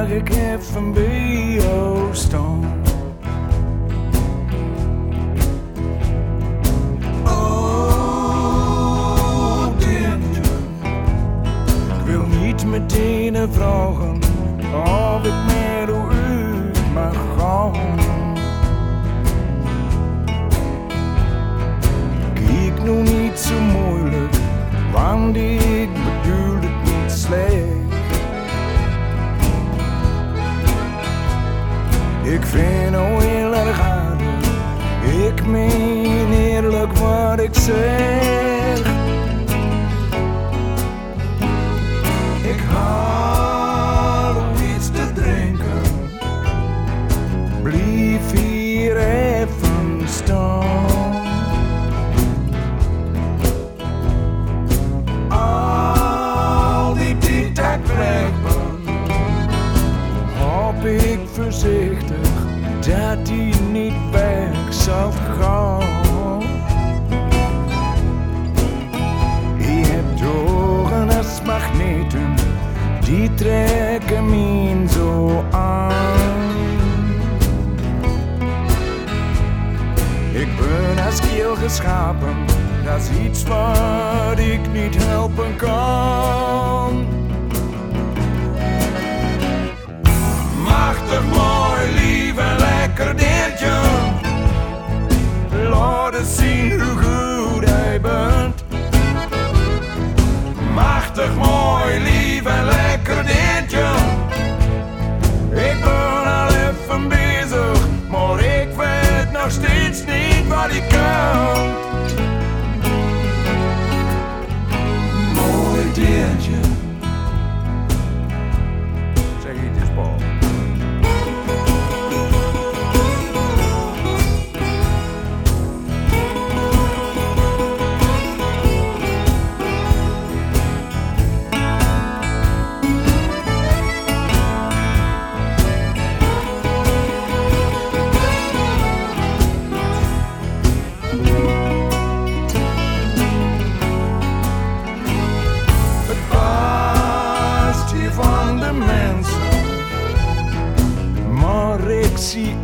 mag ik even bij jou staan. Oh, Dintje, ik wil niet meteen vragen of Ik vind nou heel erg aardig, ik meen eerlijk wat ik zeg. Voorzichtig dat die niet weg zal gaan. Je hebt ogen als magneten, die trekken me zo aan. Ik ben als kiel geschapen, dat is iets wat ik niet helpen kan. Machtig mooi, lief en lekker diertje. Laat zien hoe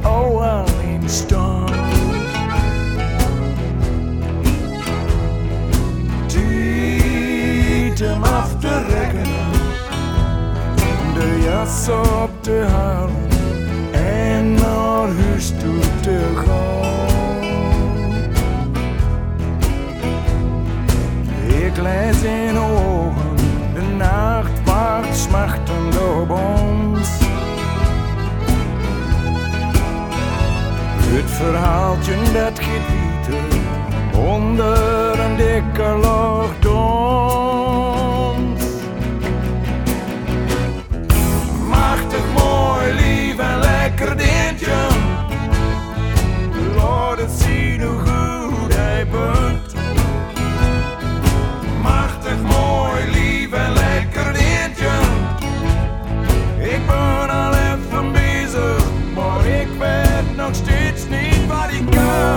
al alleen staan. Tijd hem af te rekenen, de jas op te halen en naar huis toe te gaan. Ik lees in ogen, de nacht wacht smachtend op ons. Het verhaaltje dat gaat onder een dikke laag dons. Machtig mooi, lief en lekker dingetje. Laat het zien hoe goed hij bent. Machtig mooi, lief en lekker dingetje. Ik ben al even bezig, maar ik ben nog steeds. It's me, buddy, girl.